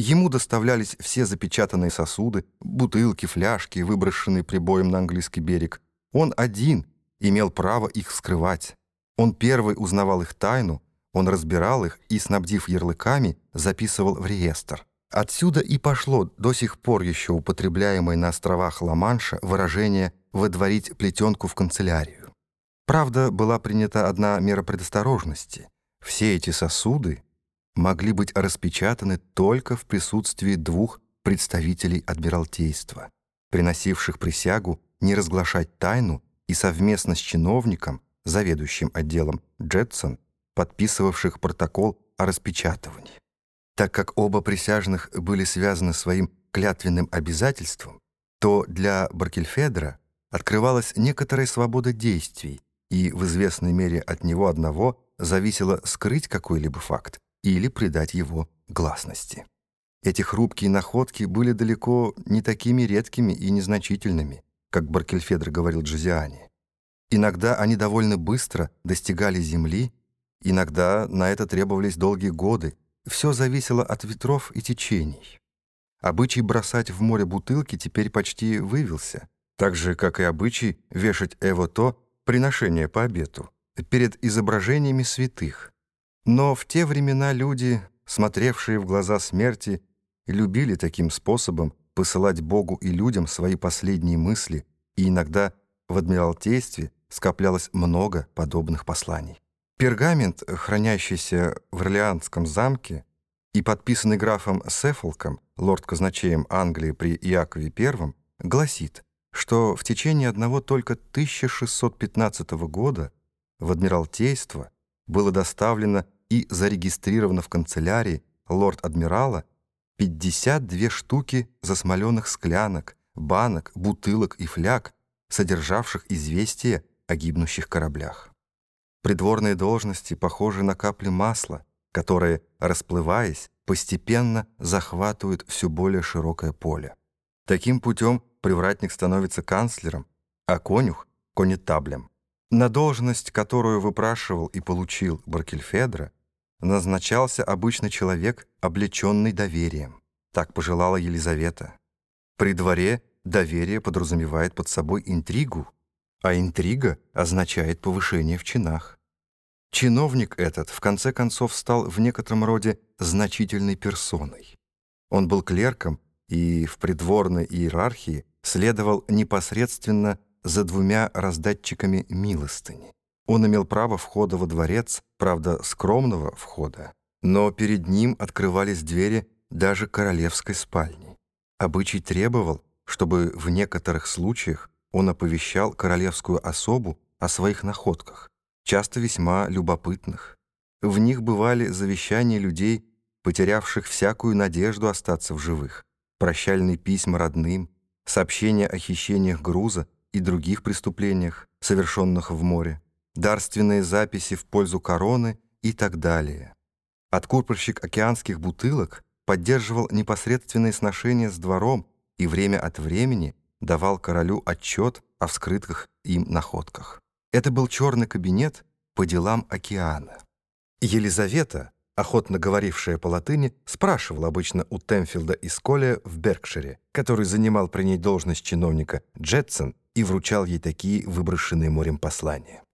Ему доставлялись все запечатанные сосуды, бутылки, фляжки, выброшенные прибоем на английский берег. Он один имел право их скрывать. Он первый узнавал их тайну, он разбирал их и, снабдив ярлыками, записывал в реестр. Отсюда и пошло до сих пор еще употребляемое на островах Ла-Манша выражение «выдворить плетенку в канцелярию». Правда, была принята одна мера предосторожности. Все эти сосуды могли быть распечатаны только в присутствии двух представителей Адмиралтейства, приносивших присягу не разглашать тайну и совместно с чиновником, заведующим отделом Джетсон, подписывавших протокол о распечатывании. Так как оба присяжных были связаны своим клятвенным обязательством, то для Баркельфедра открывалась некоторая свобода действий, и в известной мере от него одного зависело скрыть какой-либо факт или придать его гласности. Эти хрупкие находки были далеко не такими редкими и незначительными, как Баркельфедр говорил Джозиане. Иногда они довольно быстро достигали земли, иногда на это требовались долгие годы. Все зависело от ветров и течений. Обычай бросать в море бутылки теперь почти вывелся, так же, как и обычай вешать эво-то приношение по обету перед изображениями святых. Но в те времена люди, смотревшие в глаза смерти, любили таким способом посылать Богу и людям свои последние мысли, и иногда в Адмиралтействе скоплялось много подобных посланий. Пергамент, хранящийся в Орлеанском замке и подписанный графом Сефолком, лорд-казначеем Англии при Иакове I, гласит, что в течение одного только 1615 года в Адмиралтейство было доставлено и зарегистрировано в канцелярии лорд-адмирала 52 штуки засмоленных склянок, банок, бутылок и фляг, содержавших известия о гибнущих кораблях. Придворные должности похожи на капли масла, которые, расплываясь, постепенно захватывают все более широкое поле. Таким путем привратник становится канцлером, а конюх — конетаблем. На должность, которую выпрашивал и получил Баркельфедро, назначался обычный человек, облеченный доверием. Так пожелала Елизавета. При дворе доверие подразумевает под собой интригу, а интрига означает повышение в чинах. Чиновник этот, в конце концов, стал в некотором роде значительной персоной. Он был клерком и в придворной иерархии следовал непосредственно за двумя раздатчиками милостыни. Он имел право входа во дворец, правда, скромного входа, но перед ним открывались двери даже королевской спальни. Обычай требовал, чтобы в некоторых случаях он оповещал королевскую особу о своих находках, часто весьма любопытных. В них бывали завещания людей, потерявших всякую надежду остаться в живых, прощальные письма родным, сообщения о хищениях груза и других преступлениях, совершенных в море, дарственные записи в пользу короны и так далее. Откупорщик океанских бутылок поддерживал непосредственные сношения с двором и время от времени давал королю отчет о вскрытых им находках. Это был черный кабинет по делам океана. Елизавета, охотно говорившая по латыни, спрашивала обычно у Темфилда из Коля в Беркшире, который занимал при ней должность чиновника Джетсон и вручал ей такие выброшенные морем послания.